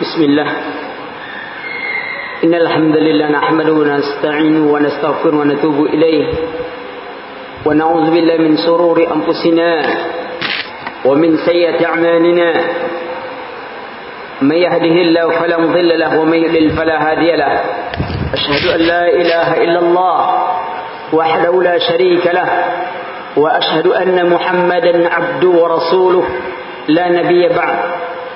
بسم الله. إن الحمد لله نحمده ونستعينه ونستغفره ونتوب إليه. ونعوذ بالله من سرور أنفسنا ومن سيئة أعمالنا. من يهده الله فلا مضل له ومن يضلل فلا هادي له. أشهد أن لا إله إلا الله وحده لا شريك له. وأشهد أن محمدا عبده ورسوله. لا نبي بعد.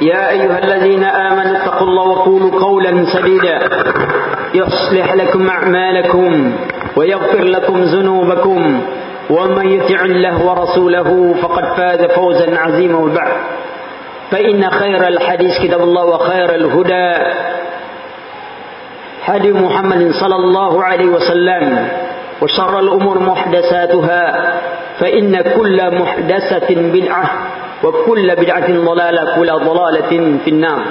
يا أيها الذين آمنوا اتقوا الله وقولوا قولا سديدا. يصلح لكم أعمالكم ويغفر لكم ذنوبكم. ومن يطع الله ورسوله فقد فاز فوزا عظيما. وبعد فإن خير الحديث كتاب الله وخير الهدى هدي محمد صلى الله عليه وسلم وشر الأمور محدثاتها فإن كل محدثة بدعة. وكل بدعة ضلالة كل ضلالة في النار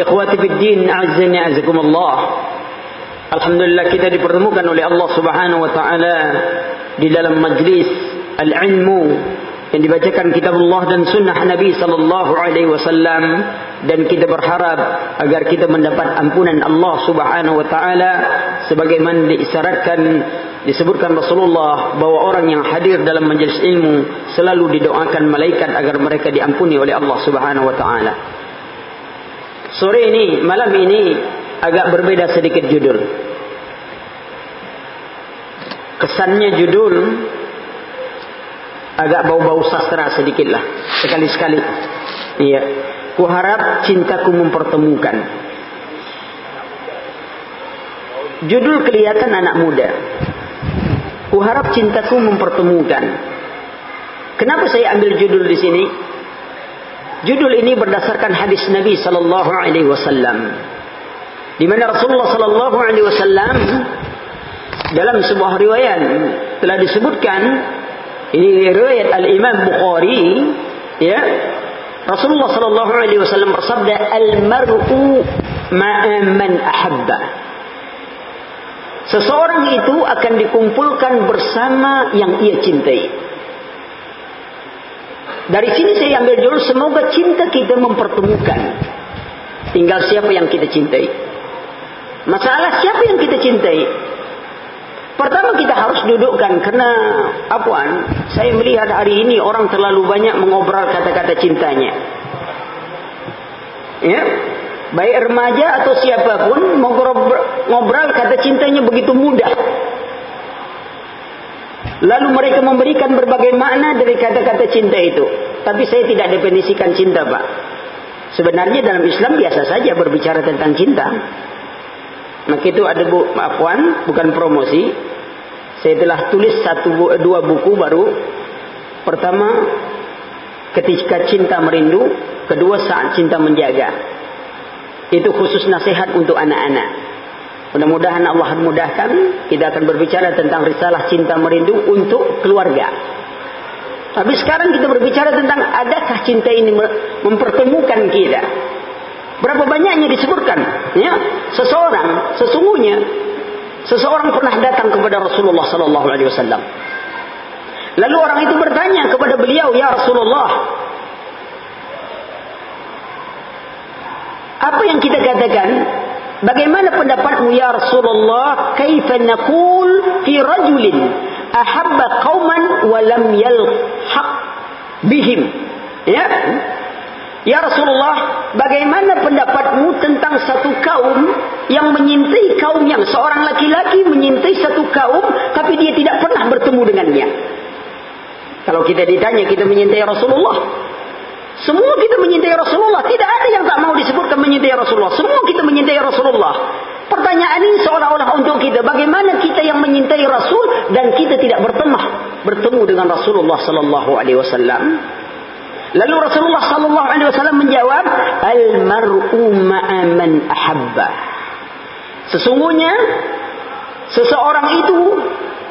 إخواتي في الدين أعزني أعزكم الله Alhamdulillah kita dipertemukan oleh Allah Subhanahu wa taala di dalam majlis al-ilmu yang dibacakan kitab Allah dan sunnah Nabi sallallahu alaihi wasallam dan kita berharap agar kita mendapat ampunan Allah Subhanahu wa taala sebagaimana diisyaratkan disebutkan Rasulullah bahwa orang yang hadir dalam majlis ilmu selalu didoakan malaikat agar mereka diampuni oleh Allah Subhanahu wa taala. Sore ini, malam ini agak berbeda sedikit judul. Kesannya judul agak bau-bau sastra sedikitlah sekali-sekali. Iya. Kuharap cintaku mempertemukan. Judul kelihatan anak muda. Kuharap cintaku mempertemukan. Kenapa saya ambil judul di sini? Judul ini berdasarkan hadis Nabi sallallahu alaihi wasallam. Di mana Rasulullah sallallahu alaihi wasallam dalam sebuah riwayat telah disebutkan ini riwayat Al-Imam Bukhari ya Rasulullah sallallahu alaihi wasallam bersabda al-mar'u ma'a man ahabba Seseorang itu akan dikumpulkan bersama yang ia cintai. Dari sini saya ambil judul semoga cinta kita mempertemukan. Tinggal siapa yang kita cintai. Masalah siapa yang kita cintai? Pertama kita harus dudukkan karena apuan, saya melihat hari ini orang terlalu banyak mengobrol kata-kata cintanya. Ya, baik remaja atau siapapun mengobrol kata cintanya begitu mudah. Lalu mereka memberikan berbagai makna dari kata-kata cinta itu. Tapi saya tidak definisikan cinta, Pak. Sebenarnya dalam Islam biasa saja berbicara tentang cinta. Maka itu ada bu, maafwan, bukan promosi. Saya telah tulis satu dua buku baru. Pertama, ketika cinta merindu. Kedua, saat cinta menjaga. Itu khusus nasihat untuk anak-anak. Mudah-mudahan Allah mudahkan kita akan berbicara tentang risalah cinta merindu untuk keluarga. Tapi sekarang kita berbicara tentang adakah cinta ini mempertemukan kita? Berapa banyaknya disebutkan? Ya, seseorang sesungguhnya seseorang pernah datang kepada Rasulullah sallallahu alaihi wasallam. Lalu orang itu bertanya kepada beliau, "Ya Rasulullah, apa yang kita katakan? Bagaimana pendapatmu ya Rasulullah kaifa naqul fi rajulin ahabba qauman wa lam yalhaq bihim? Ya. Ya Rasulullah bagaimana pendapatmu tentang satu kaum yang menyintai kaum yang seorang laki-laki menyintai satu kaum tapi dia tidak pernah bertemu dengannya? Kalau kita ditanya kita menyintai Rasulullah semua kita menyintai Rasulullah. Tidak ada yang tak mau disebutkan menyintai Rasulullah. Semua kita menyintai Rasulullah. Pertanyaan ini seolah-olah untuk kita. Bagaimana kita yang menyintai Rasul dan kita tidak bertemu bertemu dengan Rasulullah sallallahu alaihi wasallam? Lalu Rasulullah sallallahu alaihi wasallam menjawab, "Al mar'u ma'a man ahabba." Sesungguhnya seseorang itu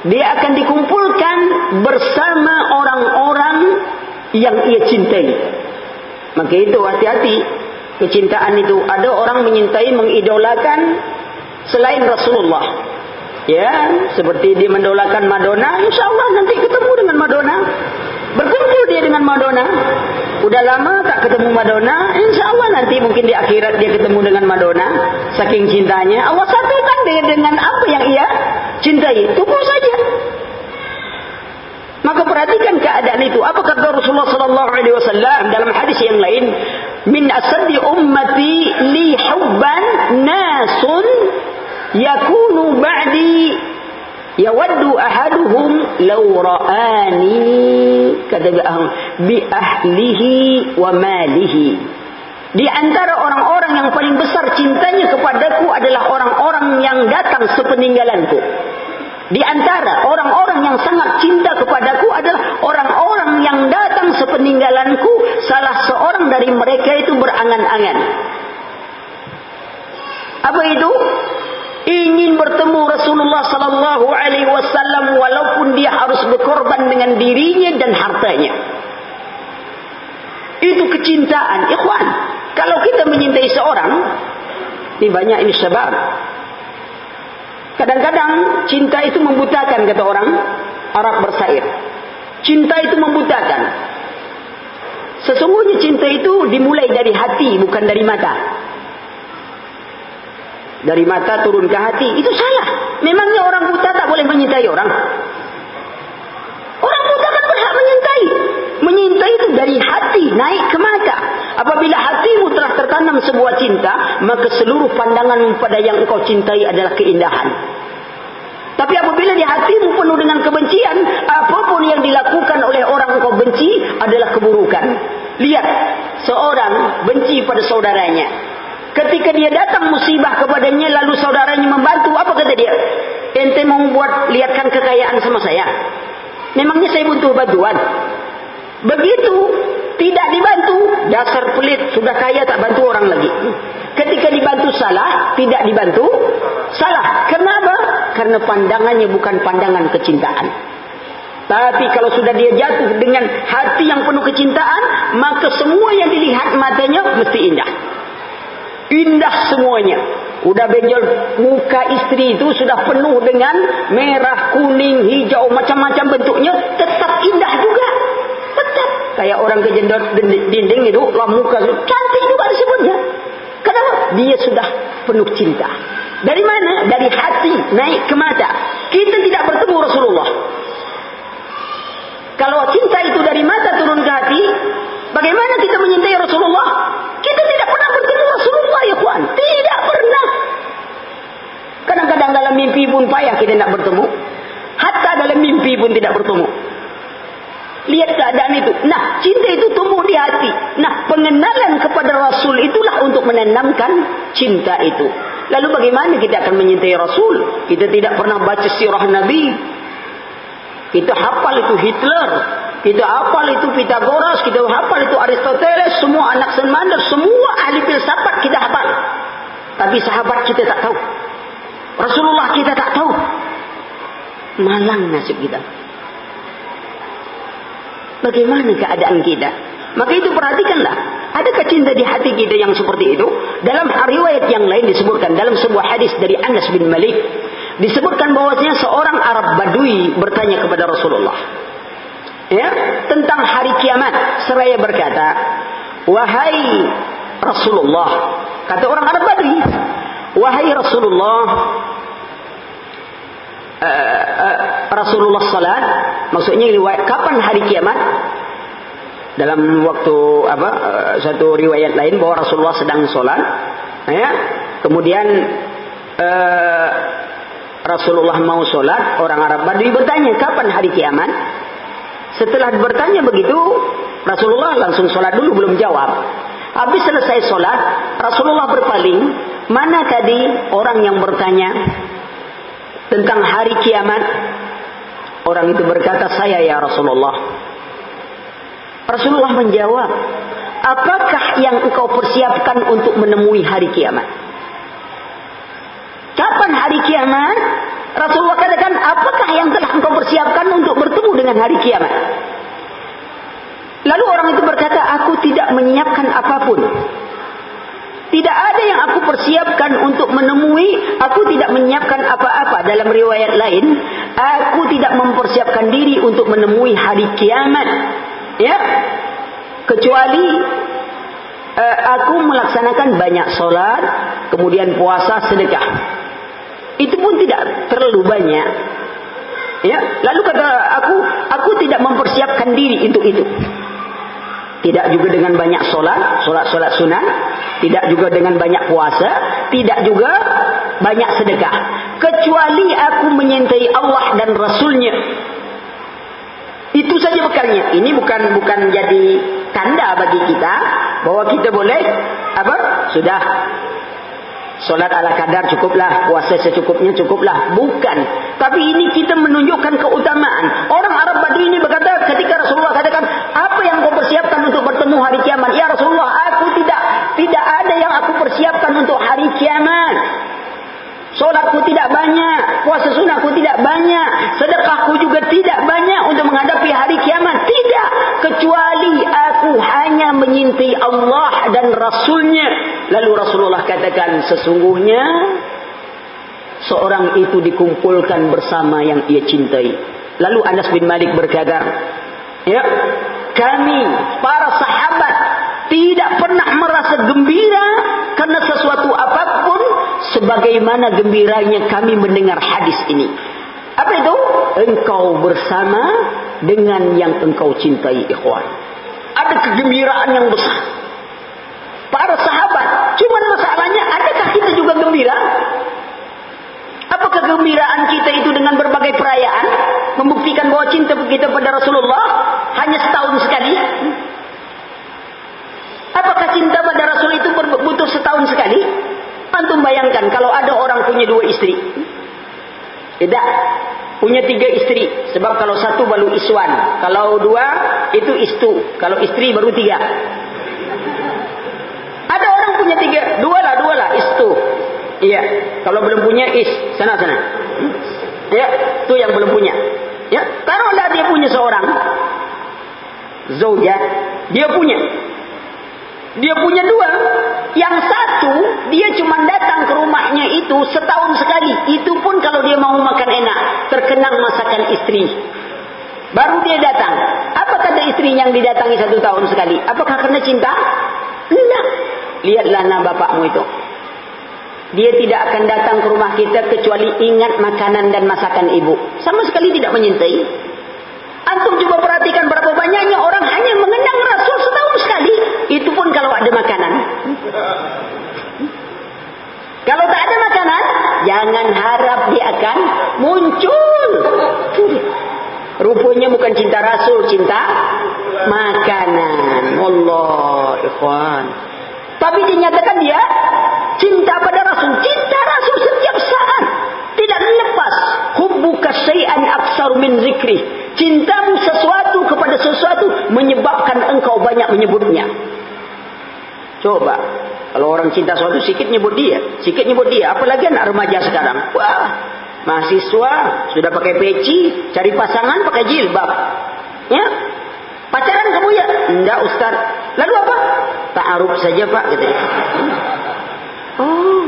dia akan dikumpulkan bersama orang-orang yang ia cintai. Maka itu hati-hati kecintaan itu. Ada orang menyintai, mengidolakan selain Rasulullah. Ya, seperti dia mendolakan Madonna, insya Allah nanti ketemu dengan Madonna. Berkumpul dia dengan Madonna. Udah lama tak ketemu Madonna, insya Allah nanti mungkin di akhirat dia ketemu dengan Madonna. Saking cintanya, Allah satukan dia dengan apa yang ia cintai. Tunggu saja. Maka perhatikan keadaan itu. Apa kata Rasulullah sallallahu alaihi wasallam dalam hadis yang lain? Min asadi ummati li hubban nasun yakunu ba'di yawaddu ahaduhum law ra'ani kata bi ahlihi wa malihi di antara orang-orang yang paling besar cintanya kepadaku adalah orang-orang yang datang sepeninggalanku di antara orang-orang yang sangat cinta kepadaku adalah orang-orang yang datang sepeninggalanku salah seorang dari mereka itu berangan-angan apa itu ingin bertemu Rasulullah sallallahu alaihi wasallam walaupun dia harus berkorban dengan dirinya dan hartanya. Itu kecintaan, ikhwan. Kalau kita menyintai seorang, ini banyak ini sebab. Kadang-kadang cinta itu membutakan kata orang Arab bersair. Cinta itu membutakan. Sesungguhnya cinta itu dimulai dari hati bukan dari mata dari mata turun ke hati itu salah memangnya orang buta tak boleh menyintai orang buta kan berhak menyintai menyintai itu dari hati naik ke mata apabila hatimu telah tertanam sebuah cinta maka seluruh pandangan pada yang engkau cintai adalah keindahan tapi apabila di hatimu penuh dengan kebencian apapun yang dilakukan oleh orang engkau benci adalah keburukan lihat seorang benci pada saudaranya Ketika dia datang musibah kepadanya lalu saudaranya membantu, apa kata dia? Ente mau buat lihatkan kekayaan sama saya. Memangnya saya butuh bantuan. Begitu tidak dibantu, dasar pelit, sudah kaya tak bantu orang lagi. Ketika dibantu salah, tidak dibantu salah. Kenapa? Karena pandangannya bukan pandangan kecintaan. Tapi kalau sudah dia jatuh dengan hati yang penuh kecintaan, maka semua yang dilihat matanya mesti indah. Indah semuanya. Udah benjol muka istri itu sudah penuh dengan merah, kuning, hijau, macam-macam bentuknya. Tetap indah juga. Tetap. Kayak orang kejendot dinding itu, lah muka itu. Cantik juga disebutnya. Kenapa? Dia sudah penuh cinta. Dari mana? Dari hati naik ke mata. Kita tidak bertemu Rasulullah. Kalau cinta itu dari mata turun ke hati, bagaimana kita menyintai Rasulullah? Kita tidak pernah bertemu Rasulullah ya kawan. Tidak pernah. Kadang-kadang dalam mimpi pun payah kita tidak bertemu. Hatta dalam mimpi pun tidak bertemu. Lihat keadaan itu. Nah, cinta itu tumbuh di hati. Nah, pengenalan kepada Rasul itulah untuk menanamkan cinta itu. Lalu bagaimana kita akan menyintai Rasul? Kita tidak pernah baca sirah Nabi. Kita hafal itu Hitler. Kita hafal itu Pythagoras, kita hafal itu Aristoteles, semua anak semandar, semua ahli filsafat kita hafal. Tapi sahabat kita tak tahu. Rasulullah kita tak tahu. Malang nasib kita. Bagaimana keadaan kita? Maka itu perhatikanlah. Adakah cinta di hati kita yang seperti itu? Dalam riwayat yang lain disebutkan dalam sebuah hadis dari Anas bin Malik disebutkan bahwasanya seorang Arab Badui bertanya kepada Rasulullah ya tentang hari kiamat seraya berkata wahai Rasulullah kata orang Arab Badui wahai Rasulullah Rasulullah salat maksudnya kapan hari kiamat dalam waktu apa uh, satu riwayat lain bahwa Rasulullah sedang salat ya kemudian uh, Rasulullah mau salat orang Arab Badui bertanya kapan hari kiamat Setelah bertanya begitu, Rasulullah langsung sholat dulu belum jawab. Habis selesai sholat, Rasulullah berpaling. Mana tadi orang yang bertanya tentang hari kiamat? Orang itu berkata, saya ya Rasulullah. Rasulullah menjawab, apakah yang engkau persiapkan untuk menemui hari kiamat? Kapan hari kiamat? Rasulullah katakan, apakah yang telah engkau persiapkan untuk bertemu dengan hari kiamat? Lalu orang itu berkata, aku tidak menyiapkan apapun. Tidak ada yang aku persiapkan untuk menemui, aku tidak menyiapkan apa-apa dalam riwayat lain. Aku tidak mempersiapkan diri untuk menemui hari kiamat. Ya, kecuali uh, aku melaksanakan banyak solat, kemudian puasa, sedekah. Itu pun tidak terlalu banyak. Ya, lalu kata aku, aku tidak mempersiapkan diri untuk itu. Tidak juga dengan banyak solat, solat-solat sunat. Tidak juga dengan banyak puasa. Tidak juga banyak sedekah. Kecuali aku menyintai Allah dan Rasulnya. Itu saja bekalnya. Ini bukan bukan jadi tanda bagi kita. Bahwa kita boleh, apa? Sudah Solat ala kadar cukuplah, puasa secukupnya cukuplah. Bukan. Tapi ini kita menunjukkan keutamaan. Orang Arab Badi ini berkata ketika Rasulullah katakan, apa yang kau persiapkan untuk bertemu hari kiamat? Ya Rasulullah, aku tidak tidak ada yang aku persiapkan untuk hari kiamat. Solatku tidak banyak, puasa sunatku tidak banyak, sedekahku juga tidak banyak untuk menghadapi hari kiamat. Tidak, kecuali aku hanya menyintai Allah dan Rasulnya. Lalu Rasulullah katakan sesungguhnya seorang itu dikumpulkan bersama yang ia cintai. Lalu Anas bin Malik berkata, ya, kami para sahabat tidak pernah merasa gembira karena sesuatu apapun sebagaimana gembiranya kami mendengar hadis ini. Apa itu? Engkau bersama dengan yang engkau cintai ikhwan. Ada kegembiraan yang besar. Para sahabat, cuma masalahnya adakah kita juga gembira? Apa kegembiraan kita itu dengan berbagai perayaan membuktikan bahwa cinta kita pada Rasulullah hanya setahun sekali? Apakah cinta pada Rasul itu butuh setahun sekali? Antum bayangkan kalau ada orang punya dua istri. Tidak. Punya tiga istri. Sebab kalau satu baru iswan. Kalau dua itu istu. Kalau istri baru tiga. Ada orang punya tiga. Dua lah, dua lah. Istu. Iya. Kalau belum punya is. Sana, sana. Ya. Itu yang belum punya. Ya. Taruhlah dia punya seorang. Zawjah. Dia punya. Dia punya dua. Yang satu, dia cuma datang ke rumahnya itu setahun sekali. Itu pun kalau dia mau makan enak. Terkenang masakan istri. Baru dia datang. Apa kata istri yang didatangi satu tahun sekali? Apakah karena cinta? Tidak. Lihatlah nama bapakmu itu. Dia tidak akan datang ke rumah kita kecuali ingat makanan dan masakan ibu. Sama sekali tidak menyintai. Antum coba perhatikan berapa banyaknya orang hanya mengenang Rasul setahun sekali. Itu pun kalau ada makanan. Kalau tak ada makanan, jangan harap dia akan muncul. Rupanya bukan cinta Rasul, cinta makanan. Allah, ikhwan. Tapi dinyatakan dia cinta pada Rasul. Cinta Rasul setiap saat. Tidak lepas. Hubbuka syai'an aksar min zikri. Cintamu sesuatu kepada sesuatu menyebabkan engkau banyak menyebutnya. Coba. Kalau orang cinta sesuatu sikit nyebut dia. Sikit nyebut dia. Apalagi anak remaja sekarang. Wah. Mahasiswa. Sudah pakai peci. Cari pasangan pakai jilbab. Ya. Pacaran kamu ya? Enggak Ustaz. Lalu apa? Ta'aruf saja Pak. Gitu. Oh.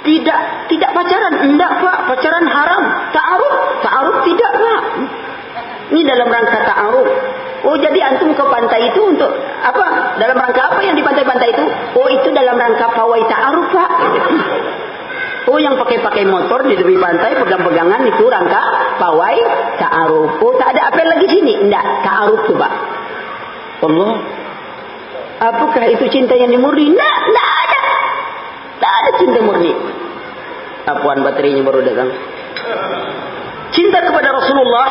Tidak tidak pacaran. Enggak Pak. Pacaran haram. Ta'aruf. Ta'aruf tidak Pak. Ini dalam rangka ta'aruf. Oh jadi antum ke pantai itu untuk apa? Dalam rangka apa yang di pantai-pantai itu? Oh itu dalam rangka pawai ta'aruf Pak. Oh yang pakai-pakai motor di tepi pantai pegang-pegangan itu rangka pawai ta'aruf. Oh tak ada apa lagi sini? Enggak, ta'aruf tu Pak. Allah. Apakah itu cinta yang dimurni? Enggak, enggak ada. Tak ada cinta murni. Apuan baterainya baru datang. Cinta kepada Rasulullah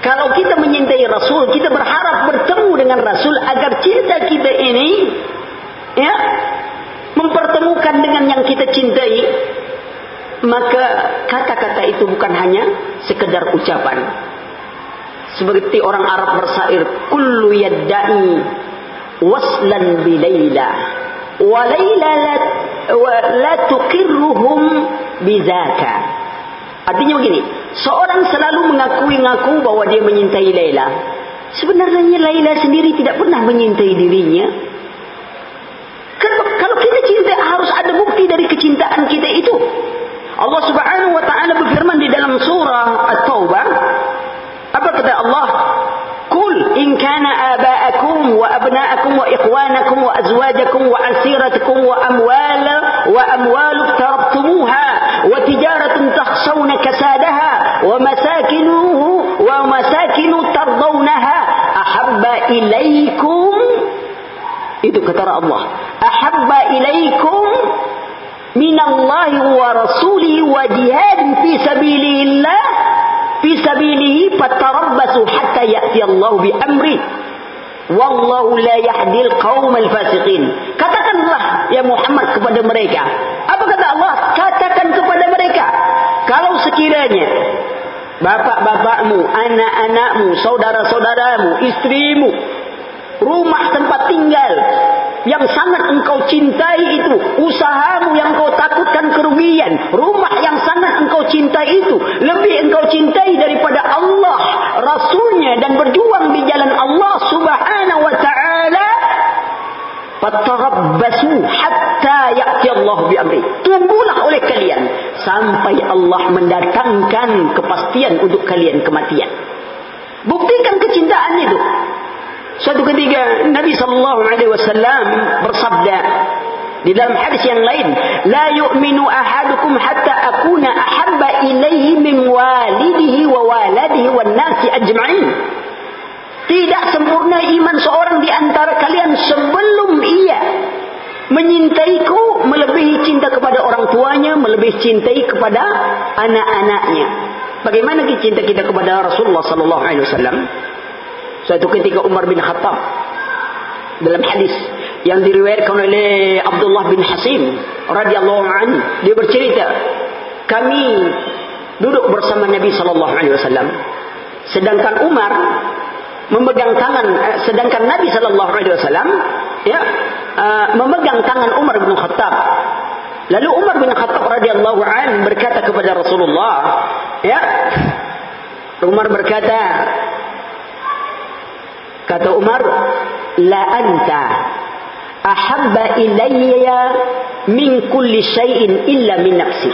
kalau kita menyintai Rasul, kita berharap bertemu dengan Rasul agar cinta kita ini ya mempertemukan dengan yang kita cintai. Maka kata-kata itu bukan hanya sekedar ucapan. Seperti orang Arab bersair, kullu yadda'i waslan bi Laila wa Laila la, tuqirruhum bizaka. Artinya begini, seorang selalu mengakui-ngaku bahwa dia menyintai Laila. Sebenarnya Laila sendiri tidak pernah menyintai dirinya. Kalau kita cinta harus ada bukti dari kecintaan kita itu. Allah Subhanahu wa taala berfirman di dalam surah At-Taubah, apa kata Allah? Kul in kana aba'akum wa abna'akum wa ikhwanakum wa azwajakum wa asiratukum wa amwala wa amwal tarabtumuha wa tijaratun takhshawna kasadaha wa masakinuhu wa masakinu tardawnaha ahabba ilaikum itu kata Allah ahabba ilaikum minallahi wa rasulihi wa jihadin fi sabilillah fi sabilihi fatarabbasu hatta ya'ti Allah bi amri. Wallahu la yahdil qaumal fasiqin. Katakanlah ya Muhammad kepada mereka. Apa kata Allah? Katakan kepada mereka. Kalau sekiranya bapak-bapakmu anak-anakmu saudara-saudaramu istrimu rumah tempat tinggal yang sangat engkau cintai itu usahamu yang engkau takutkan kerugian rumah yang sangat engkau cintai itu lebih engkau cintai daripada Allah Rasulnya dan berjuang di jalan Allah subhanahu wa ta'ala hatta ya'ti Allah bi'amri tunggulah oleh kalian sampai Allah mendatangkan kepastian untuk kalian kematian. Buktikan kecintaan itu Suatu ketika Nabi sallallahu alaihi wasallam bersabda di dalam hadis yang lain, "La yu'minu ahadukum hatta akuna ahabba ilaihi min walidihi wa waladihi wan nasi ajma'in." Tidak sempurna iman seorang di antara kalian sebelum ia menyintaiku melebihi cinta kepada orang tuanya, melebihi cintai kepada anak-anaknya. Bagaimana cinta kita kepada Rasulullah sallallahu alaihi wasallam? Suatu ketika Umar bin Khattab dalam hadis yang diriwayatkan oleh Abdullah bin Hasim radhiyallahu anhu. Dia bercerita kami duduk bersama Nabi sallallahu alaihi wasallam sedangkan Umar memegang tangan eh, sedangkan Nabi sallallahu alaihi wasallam ya uh, memegang tangan Umar bin Khattab. Lalu Umar bin Khattab radhiyallahu anhu berkata kepada Rasulullah ya Umar berkata Kata Umar, la anta ahabba ilayya min kulli shay'in illa min nafsi.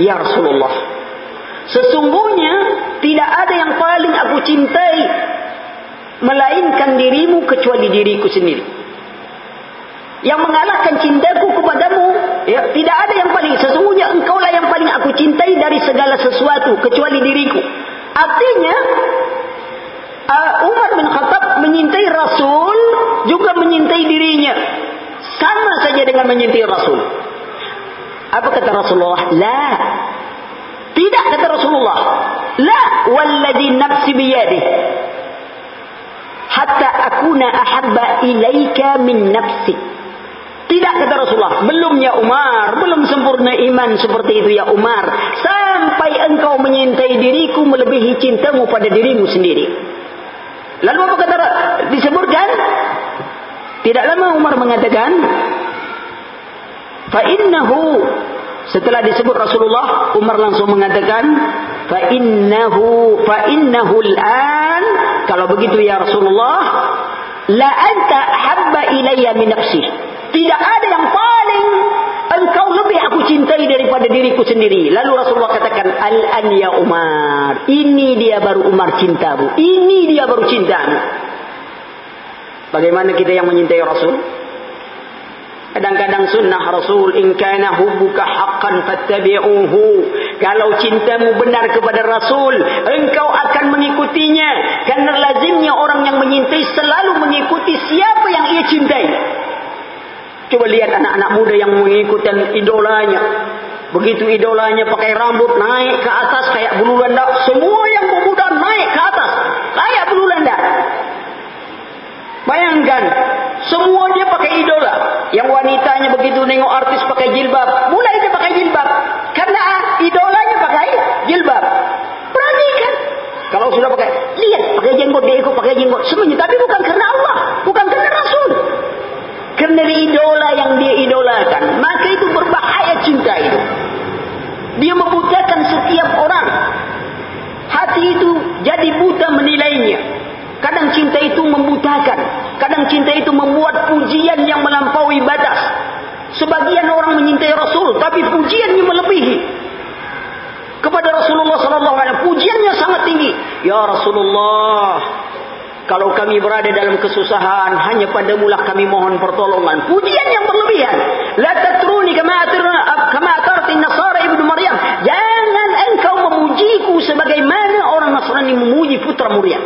Ya Rasulullah. Sesungguhnya tidak ada yang paling aku cintai melainkan dirimu kecuali diriku sendiri. Yang mengalahkan cintaku kepadamu, ya, tidak ada yang paling sesungguhnya engkaulah yang paling aku cintai dari segala sesuatu kecuali diriku. Artinya uh, Umar bin Khattab menyintai Rasul juga menyintai dirinya. Sama saja dengan menyintai Rasul. Apa kata Rasulullah? La. Tidak kata Rasulullah. La walladhi nafsi biyadi. Hatta akuna ahabba ilaika min nafsi. Tidak kata Rasulullah. Belum ya Umar. Belum sempurna iman seperti itu ya Umar. Sampai engkau menyintai diriku melebihi cintamu pada dirimu sendiri. Lalu apa kata disebutkan? Tidak lama Umar mengatakan, fa innahu setelah disebut Rasulullah, Umar langsung mengatakan, fa innahu fa innahu al-an kalau begitu ya Rasulullah, la anta habba ilayya min nafsi. Tidak ada yang paling engkau lebih aku cintai daripada diriku sendiri. Lalu Rasulullah katakan, Al-an ya Umar. Ini dia baru Umar cintamu. Ini dia baru cintamu. Bagaimana kita yang menyintai Rasul? Kadang-kadang sunnah Rasul in kana hubbuka haqqan fattabi'uhu. Kalau cintamu benar kepada Rasul, engkau akan mengikutinya. Karena lazimnya orang yang menyintai selalu mengikuti siapa yang ia cintai. Coba lihat anak-anak muda yang mengikuti idolanya. Begitu idolanya pakai rambut naik ke atas kayak bulu landak. Semua yang pemuda naik ke atas. Kayak bulu landak. Bayangkan. Semua dia pakai idola. Yang wanitanya begitu nengok artis pakai jilbab. Mulai dia pakai jilbab. Karena idolanya pakai jilbab. Perhatikan. Kalau sudah pakai. Lihat. Pakai jenggot. Dia ikut pakai jenggot. Semuanya. Tapi bukan karena Allah. Bukan karena Rasul. Kerana idola yang dia idolakan. Maka itu berbahaya cinta itu. Dia membutakan tiap-tiap orang. Hati itu jadi buta menilainya. Kadang cinta itu membutakan. Kadang cinta itu membuat pujian yang melampaui batas. Sebagian orang menyintai Rasul. Tapi pujiannya melebihi. Kepada Rasulullah SAW. Pujiannya sangat tinggi. Ya Rasulullah. Kalau kami berada dalam kesusahan, hanya padamu lah kami mohon pertolongan. Pujian yang berlebihan. La tatruni kama atarti Nasara ibnu Maryam. Jangan engkau memujiku sebagaimana orang Nasrani memuji putra Maryam.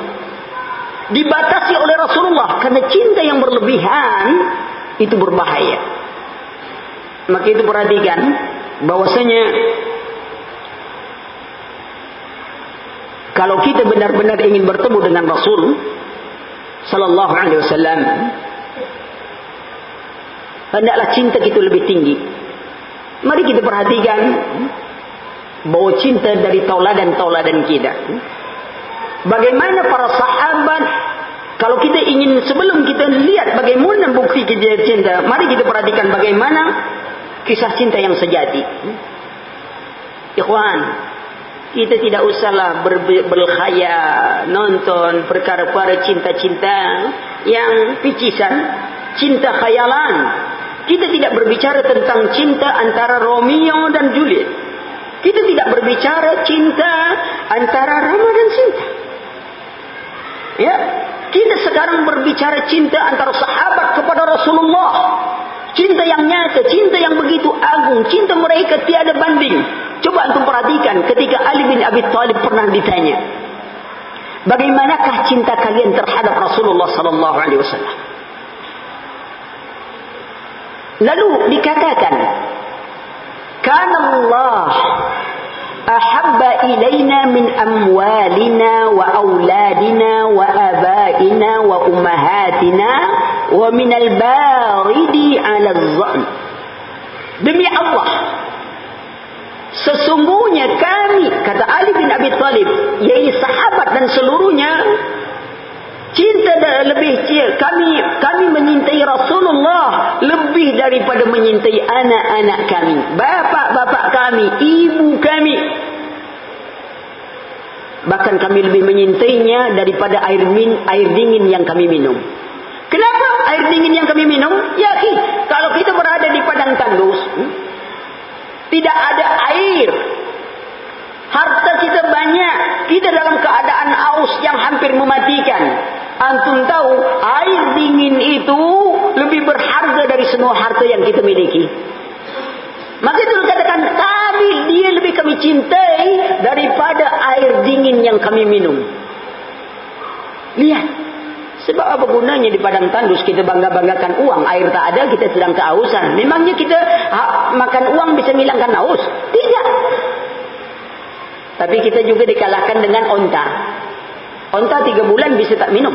Dibatasi oleh Rasulullah karena cinta yang berlebihan itu berbahaya. Maka itu perhatikan bahwasanya kalau kita benar-benar ingin bertemu dengan Rasul sallallahu alaihi wasallam. Hendaklah cinta kita lebih tinggi. Mari kita perhatikan bahawa cinta dari tauladan-tauladan kita. Bagaimana para sahabat kalau kita ingin sebelum kita lihat bagaimana bukti kita cinta mari kita perhatikan bagaimana kisah cinta yang sejati. Ikhwan kita tidak usahlah ber berkhaya nonton perkara-perkara cinta-cinta yang picisan, cinta khayalan. Kita tidak berbicara tentang cinta antara Romeo dan Juliet. Kita tidak berbicara cinta antara Rama dan Sinta. Ya, kita sekarang berbicara cinta antara sahabat kepada Rasulullah. Cinta yang nyata, cinta yang begitu agung, cinta mereka tiada perhatikan ketika Ali bin Abi Thalib pernah ditanya, bagaimanakah cinta kalian terhadap Rasulullah sallallahu alaihi wasallam? Lalu dikatakan, "Kana Allah ahabba ilaina min amwalina wa auladina wa abaina wa ummahatina wa min al-baridi 'ala adh-dhann." Demi Allah, Sesungguhnya kami, kata Ali bin Abi Thalib, yaitu sahabat dan seluruhnya, cinta lebih kami kami menyintai Rasulullah lebih daripada menyintai anak-anak kami, bapak-bapak kami, ibu kami. Bahkan kami lebih menyintainya daripada air min air dingin yang kami minum. Kenapa air dingin yang kami minum? Ya, kalau kita berada di padang tandus, hmm, tidak ada air. Harta kita banyak. Kita dalam keadaan aus yang hampir mematikan. Antum tahu, air dingin itu lebih berharga dari semua harta yang kita miliki. Maka itu dikatakan, kami dia lebih kami cintai daripada air dingin yang kami minum. Lihat. Sebab apa gunanya di padang tandus kita bangga-banggakan uang. Air tak ada, kita sedang keausan. Memangnya kita ha, makan uang bisa menghilangkan haus? Tidak. Tapi kita juga dikalahkan dengan onta. Onta tiga bulan bisa tak minum.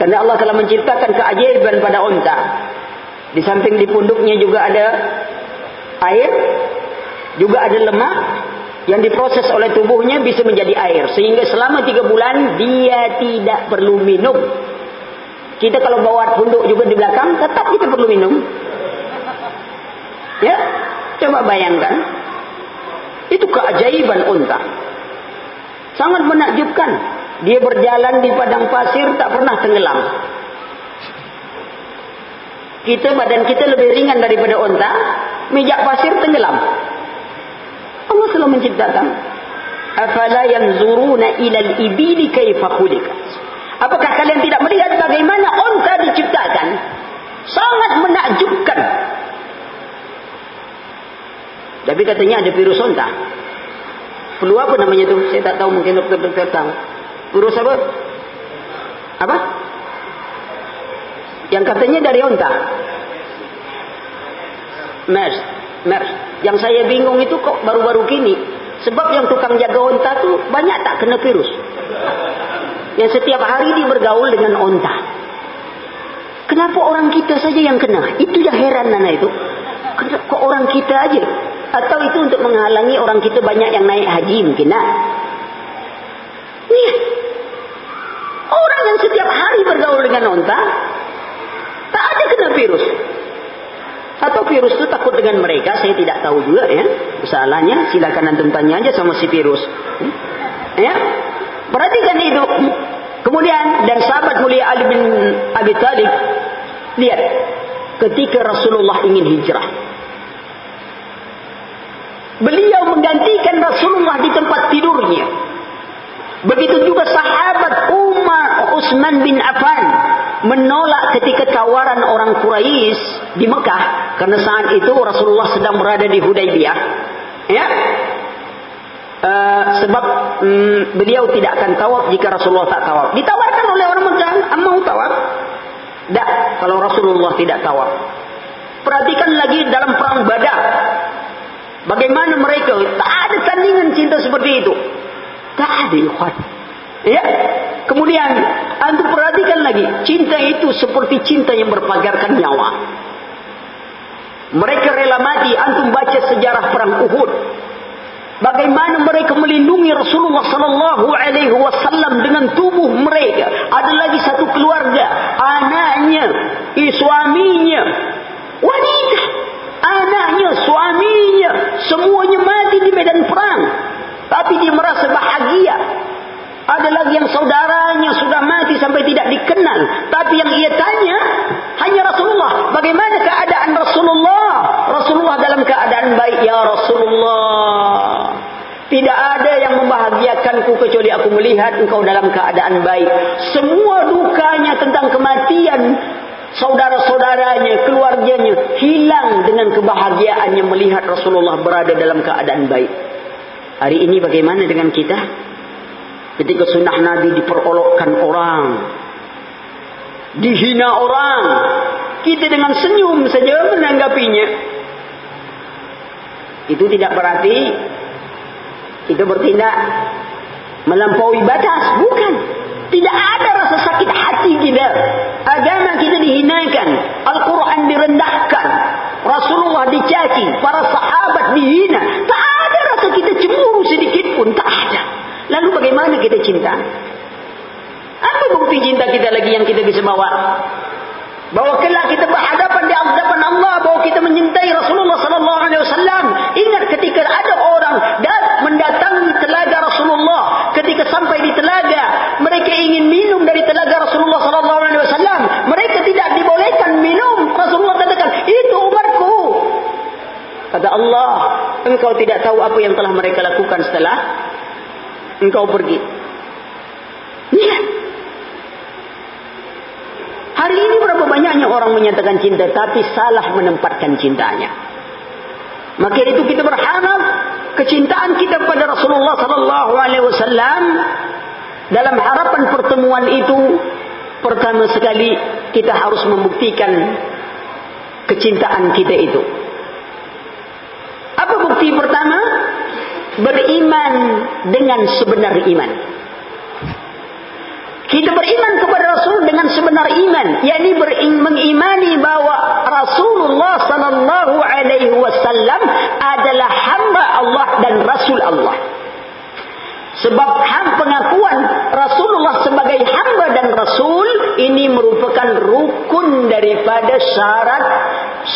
Karena Allah telah menciptakan keajaiban pada onta. Di samping di punduknya juga ada air. Juga ada lemak yang diproses oleh tubuhnya bisa menjadi air. Sehingga selama tiga bulan dia tidak perlu minum. Kita kalau bawa punduk juga di belakang tetap kita perlu minum. Ya? Coba bayangkan. Itu keajaiban unta. Sangat menakjubkan. Dia berjalan di padang pasir tak pernah tenggelam. Kita badan kita lebih ringan daripada unta. Mijak pasir tenggelam Allah telah menciptakan. Afala yanzuruna ila al-ibili kayfa khuliqat apakah kalian tidak melihat bagaimana unta diciptakan? Sangat menakjubkan. Tapi katanya ada virus unta. Flu apa namanya itu saya tak tahu mungkin dokter-dokter tahu. Virus apa? Apa? Yang katanya dari unta. MERS MERS yang saya bingung itu kok baru-baru kini. Sebab yang tukang jaga onta tu banyak tak kena virus. Yang setiap hari dia bergaul dengan onta. Kenapa orang kita saja yang kena? Itu yang heran Nana itu. Kok orang kita aja? Atau itu untuk menghalangi orang kita banyak yang naik haji mungkin nak? Nih. Orang yang setiap hari bergaul dengan onta. Tak ada kena virus. Atau virus itu takut dengan mereka, saya tidak tahu juga ya. Masalahnya silakan antum tanya aja sama si virus. Hmm? Ya. Perhatikan itu. Kemudian dan sahabat mulia Ali bin Abi Thalib lihat ketika Rasulullah ingin hijrah. Beliau menggantikan Rasulullah di tempat tidurnya. Begitu juga sahabat Umar Utsman bin Affan menolak ketika tawaran orang Quraisy di Mekah karena saat itu Rasulullah sedang berada di Hudaybiyah. Ya. Uh, sebab um, beliau tidak akan tawaf jika Rasulullah tak tawaf. Ditawarkan oleh orang Mekah, mau tawaf? Tak, kalau Rasulullah tidak tawaf. Perhatikan lagi dalam perang Badar. Bagaimana mereka tak ada tandingan cinta seperti itu. Tak ada ikhwan. Ya. Kemudian antum perhatikan lagi, cinta itu seperti cinta yang berpagarkan nyawa. Mereka rela mati, antum baca sejarah perang Uhud. Bagaimana mereka melindungi Rasulullah sallallahu alaihi wasallam dengan tubuh mereka. Ada lagi satu keluarga, anaknya, suaminya, wanita, anaknya, suaminya, semuanya mati di medan perang. Tapi dia merasa bahagia. Ada lagi yang saudaranya sudah mati sampai tidak dikenal. Tapi yang ia tanya hanya Rasulullah. Bagaimana keadaan Rasulullah? Rasulullah dalam keadaan baik. Ya Rasulullah. Tidak ada yang membahagiakanku kecuali aku melihat engkau dalam keadaan baik. Semua dukanya tentang kematian saudara-saudaranya, keluarganya hilang dengan kebahagiaannya melihat Rasulullah berada dalam keadaan baik. Hari ini bagaimana dengan kita? Ketika sunnah Nabi diperolokkan orang. Dihina orang. Kita dengan senyum saja menanggapinya. Itu tidak berarti kita bertindak melampaui batas. Bukan. Tidak ada rasa sakit hati kita. Agama kita dihinakan. Al-Quran direndahkan. Rasulullah dicaci. Para sahabat dihina. Tak cemburu sedikit pun. Tak ada. Lalu bagaimana kita cinta? Apa bukti cinta kita lagi yang kita bisa bawa? Bahawa kelak kita berhadapan di hadapan Allah bahawa kita menyintai Rasulullah sallallahu alaihi wasallam. Ingat ketika ada orang dan mendatangi telaga Rasulullah, ketika sampai di telaga, mereka ingin minum dari telaga Rasulullah sallallahu alaihi wasallam. Mereka tidak dibolehkan minum. Rasulullah katakan, "Itu umatku." Kata Allah, "Engkau tidak tahu apa yang telah mereka lakukan setelah engkau pergi. Iya. Hari ini berapa banyaknya orang menyatakan cinta tapi salah menempatkan cintanya. Maka itu kita berharap kecintaan kita pada Rasulullah sallallahu alaihi wasallam dalam harapan pertemuan itu pertama sekali kita harus membuktikan kecintaan kita itu. Apa bukti pertama? beriman dengan sebenar iman. Kita beriman kepada Rasul dengan sebenar iman, yakni mengimani bahawa Rasulullah sallallahu alaihi wasallam adalah hamba Allah dan rasul Allah. Sebab pengakuan Rasulullah sebagai hamba dan rasul ini merupakan rukun daripada syarat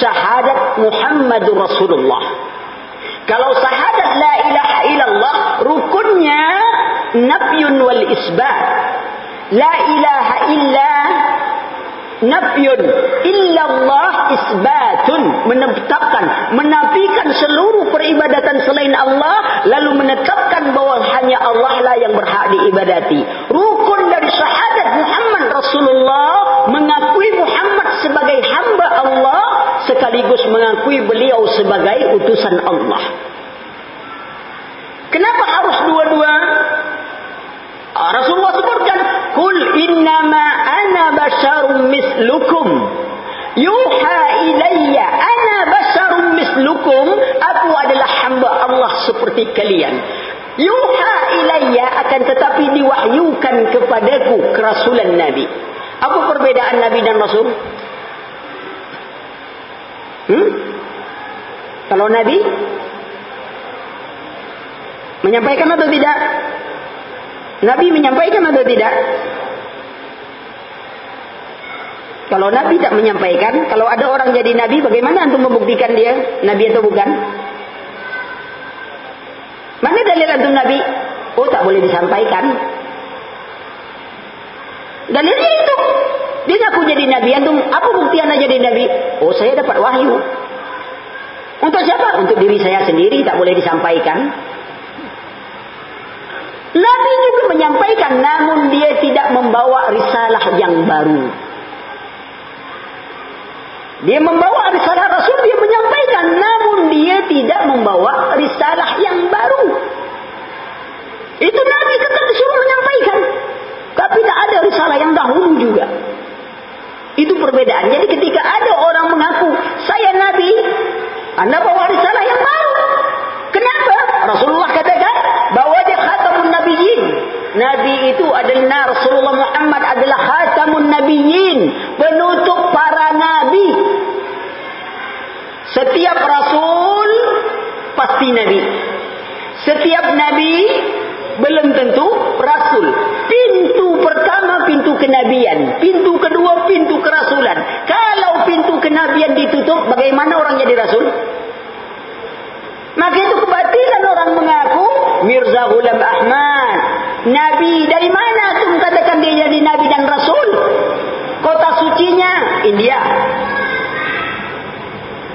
syahadat Muhammadur Rasulullah. Kalau syahadat la ilaha illallah rukunnya nafyun wal isbat. La ilaha illa nafyun illallah isbatun menetapkan menafikan seluruh peribadatan selain Allah lalu menetapkan bahawa hanya Allah lah yang berhak diibadati. Rukun dari syahadat Muhammad Rasulullah mengakui Muhammad sebagai hamba Allah sekaligus mengakui beliau sebagai utusan Allah. Kenapa harus dua-dua? Ah, Rasulullah sebutkan, "Kul innama ana basyarum mislukum." Yuha ilayya ana basyarum mislukum. Aku adalah hamba Allah seperti kalian. Yuha ilayya akan tetapi diwahyukan kepadaku kerasulan Nabi. Apa perbedaan Nabi dan Rasul? Hmm? Kalau Nabi menyampaikan atau tidak? Nabi menyampaikan atau tidak? Kalau Nabi tak menyampaikan, kalau ada orang jadi Nabi, bagaimana antum membuktikan dia Nabi atau bukan? Mana dalil antum Nabi? Oh tak boleh disampaikan. Dalilnya itu. Dia ngaku jadi Nabi. Antum, apa bukti anda jadi Nabi? Oh saya dapat wahyu. Untuk siapa? Untuk diri saya sendiri tak boleh disampaikan. Nabi juga menyampaikan namun dia tidak membawa risalah yang baru. Dia membawa risalah Rasul, dia menyampaikan namun dia tidak membawa risalah yang baru. Itu Nabi tetap disuruh menyampaikan. Tapi tak ada risalah yang dahulu juga. Itu perbedaan. Jadi ketika ada orang mengaku, saya Nabi, anda bawa risalah yang baru. Kenapa? Rasulullah katakan, bahawa dia khatamun nabiyyin. Nabi itu adalah Rasulullah Muhammad adalah khatamun nabiyyin, penutup para nabi. Setiap rasul pasti nabi. Setiap nabi belum tentu rasul. Pintu pertama pintu kenabian, pintu kedua pintu kerasulan. Kalau pintu kenabian ditutup, bagaimana orang jadi rasul? Maka itu kebatilan orang mengaku Mirza Ghulam Ahmad. Nabi dari mana tu katakan dia jadi Nabi dan Rasul? Kota sucinya India.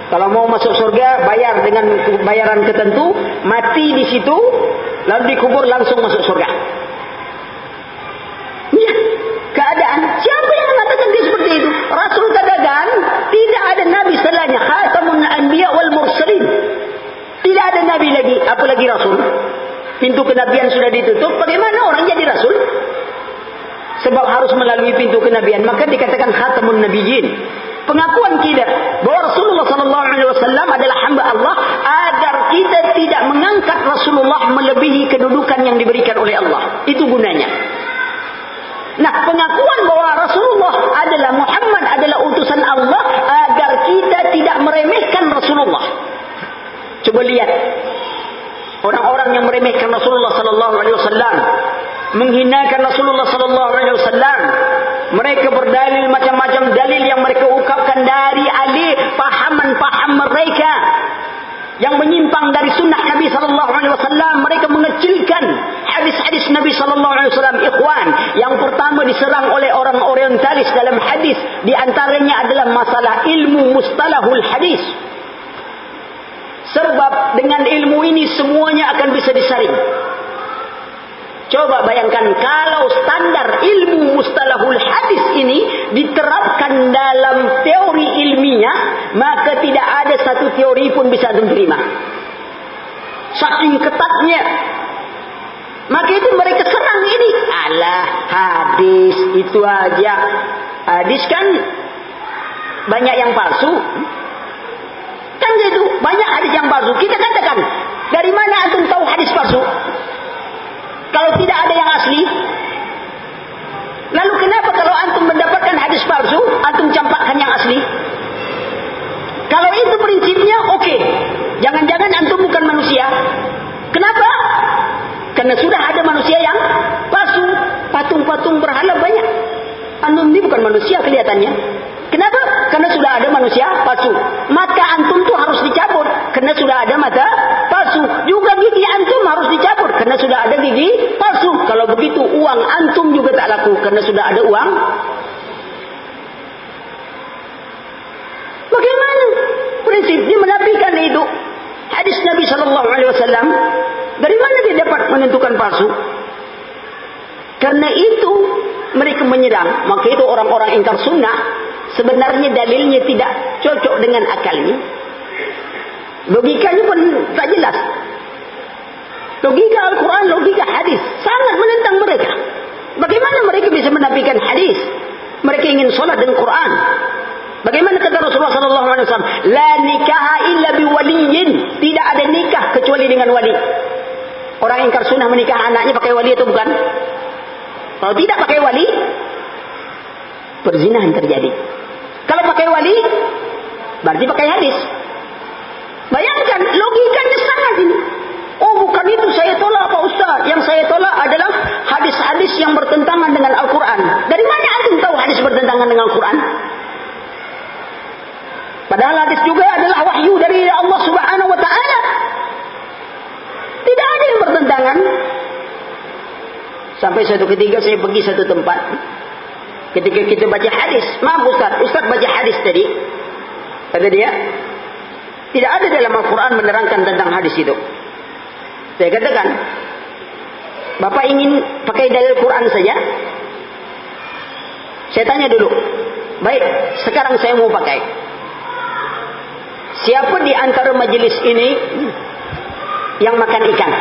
Kalau mau masuk surga bayar dengan bayaran tertentu, mati di situ, lalu dikubur langsung masuk surga. Ya, keadaan siapa yang mengatakan dia seperti itu? Rasul katakan tidak ada nabi setelahnya. Khatamun anbiya wal mursalin. Tidak ada Nabi lagi, apalagi Rasul. Pintu kenabian sudah ditutup, bagaimana orang jadi Rasul? Sebab harus melalui pintu kenabian, maka dikatakan khatamun nabiyyin. Pengakuan kita bahawa Rasulullah sallallahu alaihi wasallam adalah hamba Allah agar kita tidak mengangkat Rasulullah melebihi kedudukan yang diberikan oleh Allah. Itu gunanya. Nah, pengakuan bahawa Rasulullah adalah Muhammad adalah utusan Allah agar kita tidak meremehkan Rasulullah. Coba lihat orang-orang yang meremehkan Rasulullah sallallahu alaihi wasallam, menghinakan Rasulullah sallallahu alaihi wasallam. Mereka berdalil macam-macam dalil yang mereka ungkapkan dari alih pahaman-paham mereka. Yang menyimpang dari sunnah Nabi sallallahu alaihi wasallam mereka mengecilkan hadis-hadis Nabi sallallahu alaihi wasallam ikhwan. Yang pertama diserang oleh orang orientalis dalam hadis di antaranya adalah masalah ilmu mustalahul hadis. Sebab dengan ilmu ini semuanya akan bisa disaring. Coba bayangkan kalau standar ilmu mustalahul hadis ini diterapkan dalam teori ilmiah, maka tidak ada satu teori pun bisa diterima. Saking ketatnya. Maka itu mereka serang ini. Alah hadis itu aja. Hadis kan banyak yang palsu. Kan gitu, banyak hadis yang palsu. Kita katakan, dari mana antum tahu hadis palsu? Kalau tidak ada yang asli. Lalu kenapa kalau antum mendapatkan hadis palsu, antum campakkan yang asli? Kalau itu prinsipnya, oke. Okay. Jangan-jangan antum bukan manusia. Kenapa? Karena sudah ada manusia yang palsu. Patung-patung berhala banyak. Antum ini bukan manusia kelihatannya. Kenapa? Karena sudah ada manusia palsu. Mata antum tu harus dicabut. Karena sudah ada mata palsu. Juga gigi antum harus dicabut. Karena sudah ada gigi palsu. Kalau begitu uang antum juga tak laku. Karena sudah ada uang. Bagaimana? Prinsip dia menafikan itu. Hadis Nabi Wasallam. Dari mana dia dapat menentukan palsu? Karena itu mereka menyerang. Maka itu orang-orang ingkar sunnah sebenarnya dalilnya tidak cocok dengan akalnya. Logikanya pun tak jelas. Logika Al-Quran, logika hadis sangat menentang mereka. Bagaimana mereka bisa menafikan hadis? Mereka ingin solat dengan Quran. Bagaimana kata Rasulullah wasallam, "La nikaha illa biwaliyin." Tidak ada nikah kecuali dengan wali. Orang ingkar sunnah menikah anaknya pakai wali itu bukan? Kalau tidak pakai wali, perzinahan terjadi. Kalau pakai wali, berarti pakai hadis. Bayangkan logikanya sangat ini. Oh bukan itu saya tolak Pak Ustaz. Yang saya tolak adalah hadis-hadis yang bertentangan dengan Al-Quran. Dari mana Anda tahu hadis bertentangan dengan Al-Quran? Padahal hadis juga adalah wahyu dari Allah Subhanahu Wa Taala. Tidak ada yang bertentangan. Sampai satu ketiga saya pergi satu tempat. Ketika kita baca hadis. Maaf Ustaz. Ustaz baca hadis tadi. Kata dia. Tidak ada dalam Al-Quran menerangkan tentang hadis itu. Saya katakan. Bapak ingin pakai dalil Quran saja. Saya tanya dulu. Baik. Sekarang saya mau pakai. Siapa di antara majlis ini. Yang makan ikan.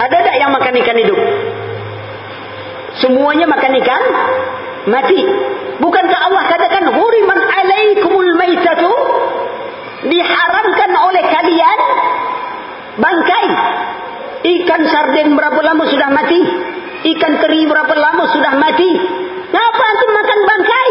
Ada tak yang makan ikan hidup? Semuanya makan ikan mati. Bukankah Allah katakan huriman alaikumul maitatu diharamkan oleh kalian bangkai. Ikan sarden berapa lama sudah mati? Ikan teri berapa lama sudah mati? Kenapa antum makan bangkai?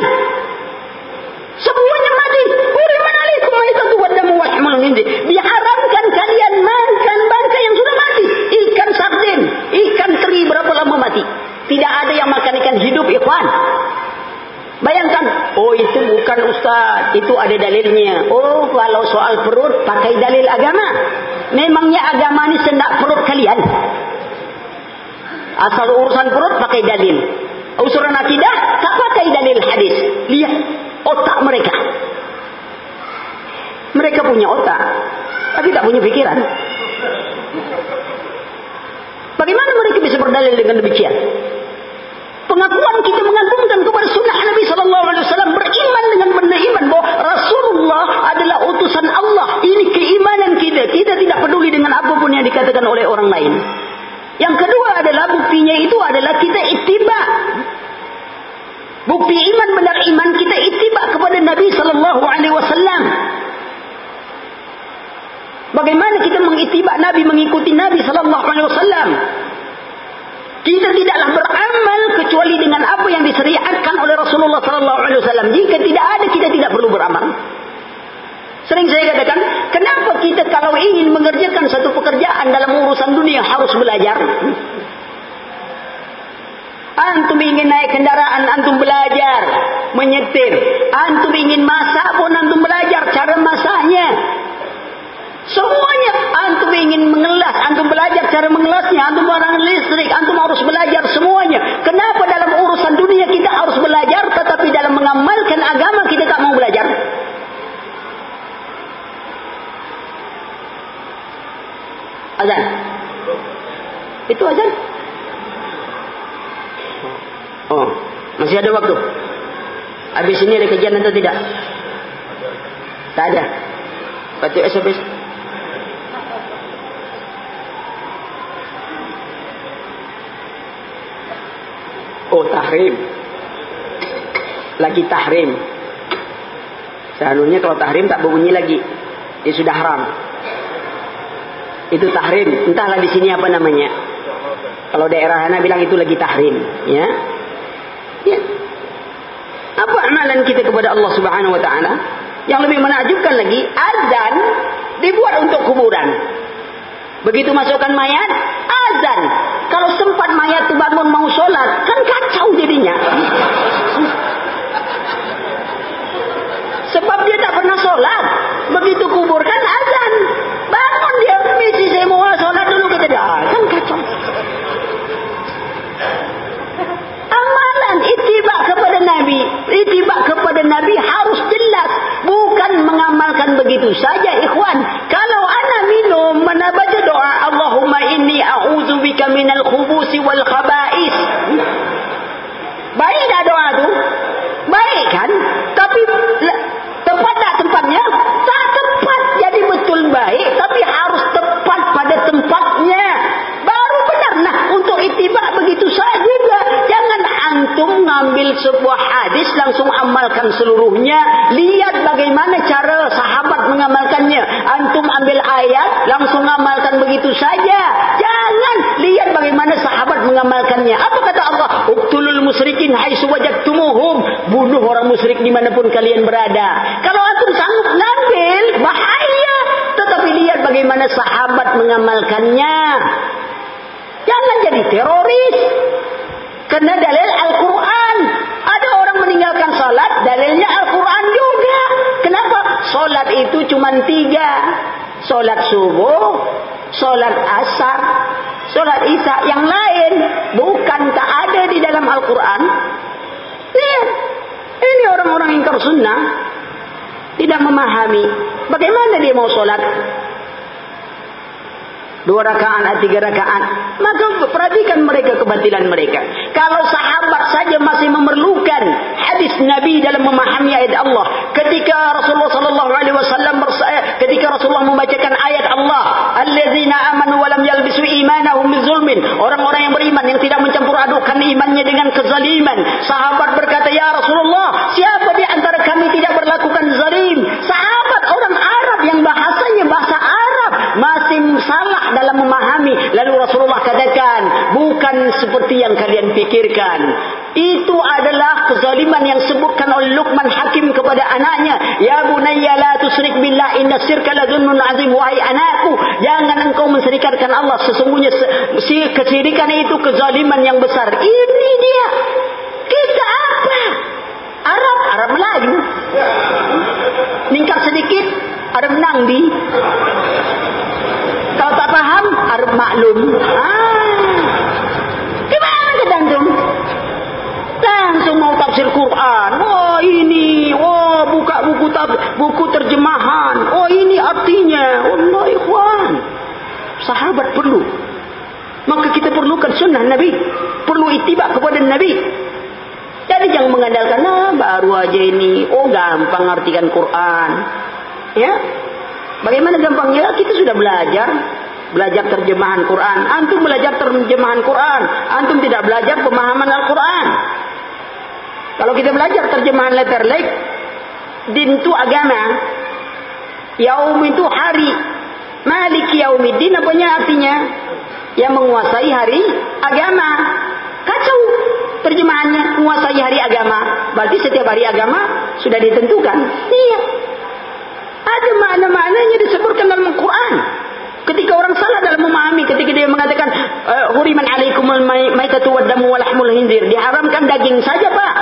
Semuanya mati. Huriman alaikum maitatu wadamu wahmul hindi diharamkan kalian makan bangkai yang sudah mati. Ikan sarden ikan teri berapa lama mati tidak ada yang makan ikan hidup ikhwan Bayangkan, oh itu bukan ustaz, itu ada dalilnya. Oh kalau soal perut, pakai dalil agama. Memangnya agama ini sendak perut kalian? Asal urusan perut, pakai dalil. Usuran akidah, tak pakai dalil hadis. Lihat otak mereka. Mereka punya otak, tapi tak punya pikiran. Bagaimana mereka bisa berdalil dengan demikian? Pengakuan kita mengagungkan kepada sunnah Nabi wasallam beriman dengan benar iman bahwa Rasulullah adalah utusan Allah. Ini keimanan kita. Kita tidak peduli dengan apapun yang dikatakan oleh orang lain. Yang kedua adalah buktinya itu adalah kita ittiba. Bukti iman benar iman kita ittiba kepada Nabi wasallam. Bagaimana kita mengittiba Nabi mengikuti Nabi wasallam? Kita tidaklah beramal kecuali dengan apa yang disyariatkan oleh Rasulullah sallallahu alaihi wasallam. Jika tidak ada kita tidak perlu beramal. Sering saya katakan, kenapa kita kalau ingin mengerjakan satu pekerjaan dalam urusan dunia harus belajar? Antum ingin naik kendaraan, antum belajar menyetir. Antum ingin masak pun antum belajar cara masaknya. Semuanya antum ingin mengelas, antum belajar cara mengelasnya, antum barang listrik, antum harus belajar semuanya. Kenapa dalam urusan dunia kita harus belajar, tetapi dalam mengamalkan agama kita tak mau belajar? Azan. Itu azan. Oh, masih ada waktu. Habis ini ada kajian atau tidak? Tak ada. Batu esok besok. Oh tahrim Lagi tahrim Seharusnya kalau tahrim tak berbunyi lagi Dia sudah haram Itu tahrim Entahlah di sini apa namanya Kalau daerah anak bilang itu lagi tahrim Ya Ya Apa amalan kita kepada Allah subhanahu wa ta'ala Yang lebih menakjubkan lagi Azan Dibuat untuk kuburan Begitu masukkan mayat, azan. Kalau sempat mayat itu bangun mau sholat, kan kacau jadinya. Sebab dia tak pernah sholat. Begitu kuburkan azan. Misi saya mau sholat dulu. Kata dia, ah, kan kacau. Amalan itibak kepada Nabi. Itibak kepada Nabi harus jelas. Bukan mengamalkan begitu saja ikhwan. Kalau anak minum, mana baca doa. Allahumma inni a'udhu bika minal khubusi wal khaba'is. Baik tak doa tu? Baik kan? Tapi tepat tak tempatnya? Tak tepat. Jadi betul baik. Tapi harus tepat pada tempatnya. Baru benar. Nah untuk itibak begitu saja juga. Jangan antum ngambil sebuah hadis langsung amalkan seluruhnya. Lihat bagaimana cara sahabat mengamalkannya. Antum ambil ayat langsung amalkan begitu saja. Jangan lihat bagaimana sahabat mengamalkannya. Apa kata Allah? Uktulul musyrikin haitsu wajadtumuhum. Bunuh orang musyrik dimanapun kalian berada. Kalau antum sanggup ngambil bahaya. Tetapi lihat bagaimana sahabat mengamalkannya. Jangan jadi teroris. Kena dalil Al-Quran. Ada orang meninggalkan salat, dalilnya Al-Quran juga. Kenapa? Salat itu cuma tiga. Salat subuh, solat asar, solat isya yang lain bukan tak ada di dalam Al-Quran. Lihat, ini orang-orang ingkar sunnah tidak memahami bagaimana dia mau solat dua rakaat atau tiga rakaat. Maka perhatikan mereka kebatilan mereka. Kalau sahabat saja masih memerlukan hadis Nabi dalam memahami ayat Allah. Ketika Rasulullah sallallahu alaihi wasallam ketika Rasulullah membacakan ayat Allah allazina amanu wa lam yalbisu imanahum bizulmin. Orang-orang yang beriman yang tidak mencampur adukkan imannya dengan kezaliman. Sahabat berkata ya Rasulullah siapa di antara kami tidak berlakukan zalim? Sahabat orang Arab yang bahasanya bahasa Arab masih salah dalam memahami lalu Rasulullah katakan seperti yang kalian pikirkan itu adalah kezaliman yang sebutkan oleh Luqman Hakim kepada anaknya. Ya bunayya la tusrik billah inna syirka la dhunnun azim. Wahai anakku jangan engkau menserikatkan Allah. Sesungguhnya si kesyirikan itu kezaliman yang besar. Ini dia. Kita apa? Arab Arab Melayu. Ningkat sedikit Arab Nangdi. Kalau tak paham, harus maklum. Ah. Gimana kita antum? Langsung mau tafsir Quran. Oh ini, oh buka buku tab, buku terjemahan. Oh ini artinya. Allah ikhwan. Sahabat perlu. Maka kita perlukan sunnah Nabi. Perlu itibak kepada Nabi. Jadi jangan mengandalkan, nah baru aja ini. Oh gampang artikan Quran. Ya, Bagaimana gampangnya? Kita sudah belajar. Belajar terjemahan Quran. Antum belajar terjemahan Quran. Antum tidak belajar pemahaman Al-Quran. Kalau kita belajar terjemahan letter leg. Din itu agama. Yaum itu hari. Malik yaumiddin apanya artinya? Yang menguasai hari agama. Kacau terjemahannya. Menguasai hari agama. Berarti setiap hari agama sudah ditentukan. Iya. Ada makna-maknanya disebutkan dalam Al-Quran. Ketika orang salah dalam memahami, ketika dia mengatakan, eh, Huriman alaikumul maitatu wa damu walahmul hindir. Diharamkan daging saja Pak.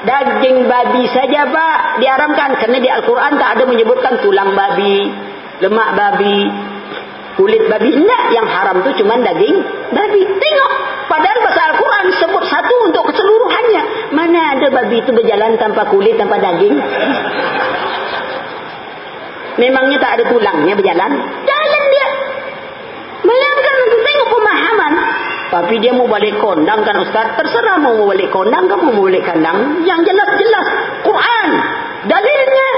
Daging babi saja Pak. Diharamkan. Karena di Al-Quran tak ada menyebutkan tulang babi, lemak babi, kulit babi. Tidak. Yang haram itu cuma daging babi. Tengok. Padahal bahasa Al-Quran sebut satu untuk keseluruhannya. Mana ada babi itu berjalan tanpa kulit, tanpa daging? Memangnya tak ada tulangnya berjalan? Jalan dia. Nanti tengok pemahaman. Tapi dia mau balik kondang kan Ustaz? Terserah mau balik kondang ke mau balik kandang. Yang jelas-jelas. Quran. Dalilnya.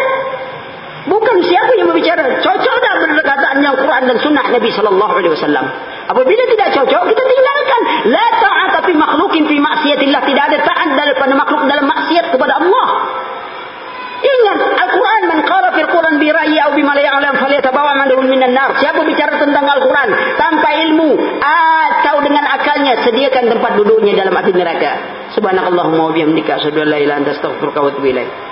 Bukan siapa yang berbicara. Cocok berdekatan yang Quran dan sunnah Nabi SAW. Apabila tidak cocok, kita tinggalkan. La ta'at fi makhlukin fi maksiatillah. Tidak ada taat daripada makhluk dalam maksiat kepada Allah. Ingat Al-Quran man qala fil Quran bi ra'yi aw bima la ya'lam falyatabawa mandahu minan nar. Siapa bicara tentang Al-Quran tanpa ilmu atau dengan akalnya sediakan tempat duduknya dalam api neraka. Subhanakallahumma wa bihamdika asyhadu an la ilaha illa anta astaghfiruka wa atubu ilaik.